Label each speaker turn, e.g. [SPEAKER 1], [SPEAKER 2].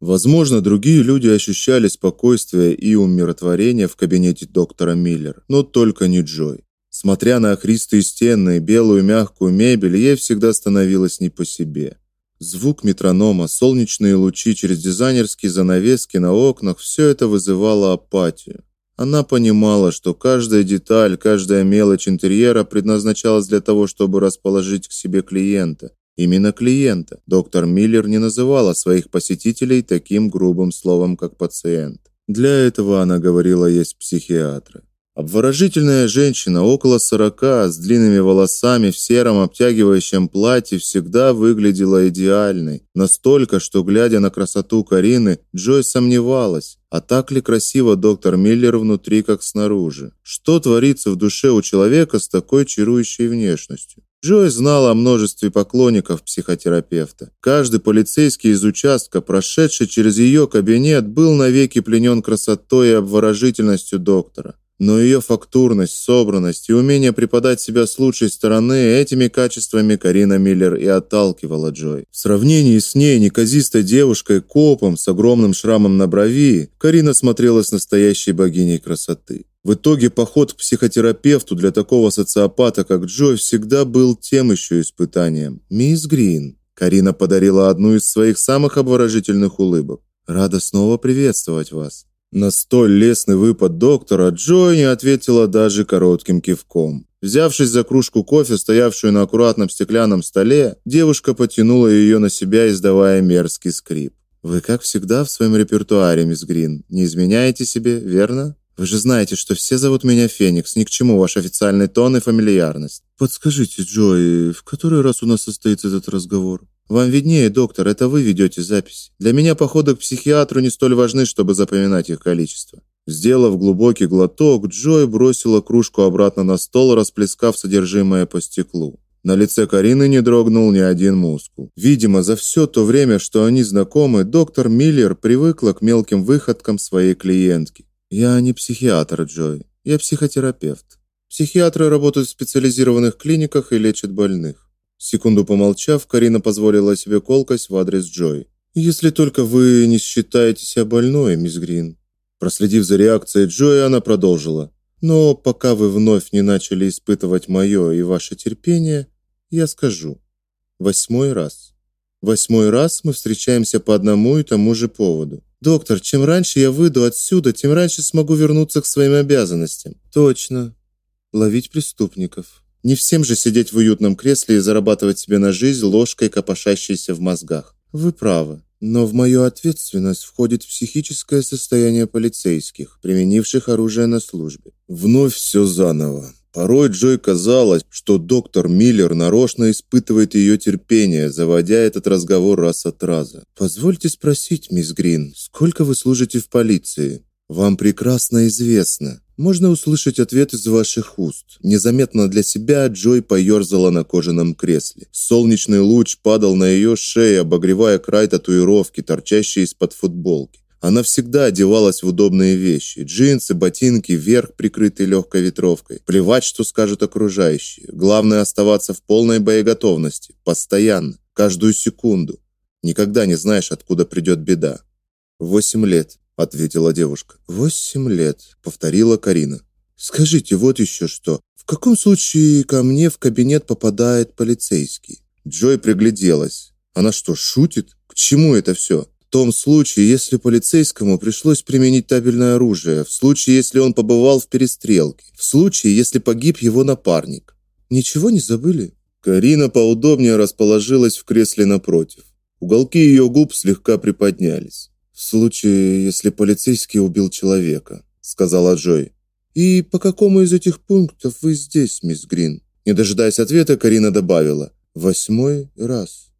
[SPEAKER 1] Возможно, другие люди ощущали спокойствие и умиротворение в кабинете доктора Миллер, но только не Джой. Смотря на охристые стены и белую мягкую мебель, ей всегда становилось не по себе. Звук метронома, солнечные лучи через дизайнерские занавески на окнах все это вызывало апатию. Она понимала, что каждая деталь, каждая мелочь интерьера предназначалась для того, чтобы расположить к себе клиента. Именно клиента. Доктор Миллер не называла своих посетителей таким грубым словом, как пациент. Для этого она говорила есть психиатры. Обворожительная женщина около сорока с длинными волосами в сером обтягивающем платье всегда выглядела идеальной, настолько, что глядя на красоту Карины, Джой сомневалась, а так ли красиво доктор Миллер внутри, как снаружи. Что творится в душе у человека с такой чарующей внешностью? Джой знала о множестве поклонников психотерапевта. Каждый полицейский из участка, прошедший через ее кабинет, был навеки пленен красотой и обворожительностью доктора. Но ее фактурность, собранность и умение преподать себя с лучшей стороны этими качествами Карина Миллер и отталкивала Джой. В сравнении с ней, неказистой девушкой, копом с огромным шрамом на брови, Карина смотрелась настоящей богиней красоты. В итоге поход к психотерапевту для такого социопата, как Джой, всегда был тем еще испытанием. «Мисс Грин», Карина подарила одну из своих самых обворожительных улыбок. «Рада снова приветствовать вас». На столь лестный выпад доктора Джой не ответила даже коротким кивком. Взявшись за кружку кофе, стоявшую на аккуратном стеклянном столе, девушка потянула ее на себя, издавая мерзкий скрип. Вы, как всегда, в своем репертуаре, мисс Грин. Не изменяете себе, верно? Вы же знаете, что все зовут меня Феникс. Ни к чему ваш официальный тон и фамильярность. Подскажите, Джой, в который раз у нас состоится этот разговор? Вам виднее, доктор, это вы ведете запись. Для меня походы к психиатру не столь важны, чтобы запоминать их количество. Сделав глубокий глоток, Джой бросила кружку обратно на стол, расплескав содержимое по стеклу. На лице Карины не дрогнул ни один мускул. Видимо, за все то время, что они знакомы, доктор Миллер привыкла к мелким выходкам своей клиентки. Я не психиатр, Джой. Я психотерапевт. Психиатры работают в специализированных клиниках и лечат больных. Секунду помолчав, Карина позволила себе колкость в адрес Джой. Если только вы не считаете себя больной, мисс Грин. Проследив за реакцией Джой, она продолжила: "Но пока вы вновь не начали испытывать мое и ваше терпение, я скажу. Восьмой раз. Восьмой раз мы встречаемся по одному и тому же поводу. Доктор, чем раньше я выйду отсюда, тем раньше смогу вернуться к своим обязанностям. Точно. Ловить преступников. Не всем же сидеть в уютном кресле и зарабатывать себе на жизнь ложкой, копошащейся в мозгах. Вы правы. Но в мою ответственность входит психическое состояние полицейских, применивших оружие на службе. Вновь все заново. Порой Джой казалось, что доктор Миллер нарочно испытывает ее терпение, заводя этот разговор раз от раза. Позвольте спросить, мисс Грин, сколько вы служите в полиции? Вам прекрасно известно, можно услышать ответ из ваших уст. Незаметно для себя Джой поерзала на кожаном кресле. Солнечный луч падал на ее шею, обогревая край татуировки, торчащей из-под футболки. Она всегда одевалась в удобные вещи: джинсы, ботинки, верх прикрытый легкой ветровкой. Плевать, что скажут окружающие. Главное оставаться в полной боеготовности, постоянно, каждую секунду. Никогда не знаешь, откуда придет беда. Восемь лет ответила девушка. «Восемь лет», — повторила Карина. «Скажите вот еще что. В каком случае ко мне в кабинет попадает полицейский?» Джой пригляделась. Она что, шутит? К чему это все? Том случае, если полицейскому пришлось применить табельное оружие, в случае, если он побывал в перестрелке, в случае, если погиб его напарник. Ничего не забыли? Карина поудобнее расположилась в кресле напротив. Уголки ее губ слегка приподнялись. В случае, если полицейский убил человека, сказала Джой. И по какому из этих пунктов вы здесь, мисс Грин? Не дожидаясь ответа, Карина добавила: "Восьмой раз".